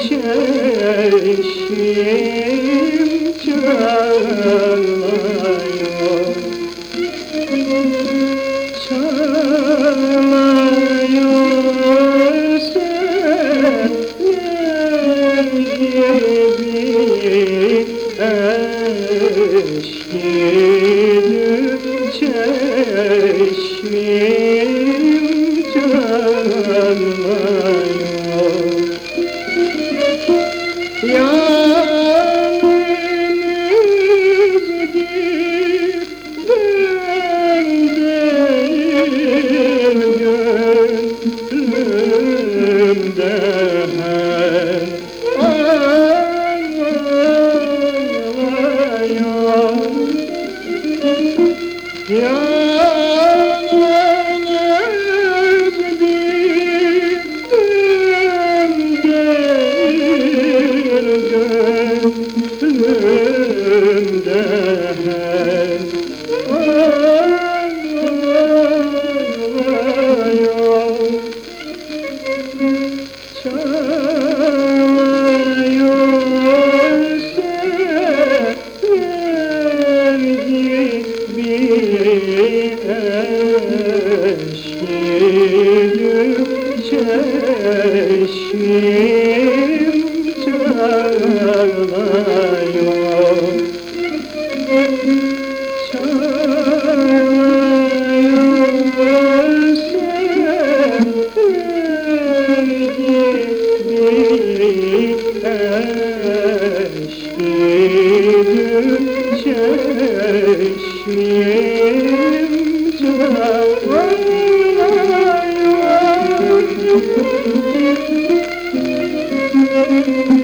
çeşim çalıyor Çalıyor sever gibi eşkidip çeşmim Yalnız çeşmim çalıyor Çalıyor sever gibi eşkidip çeşmim Música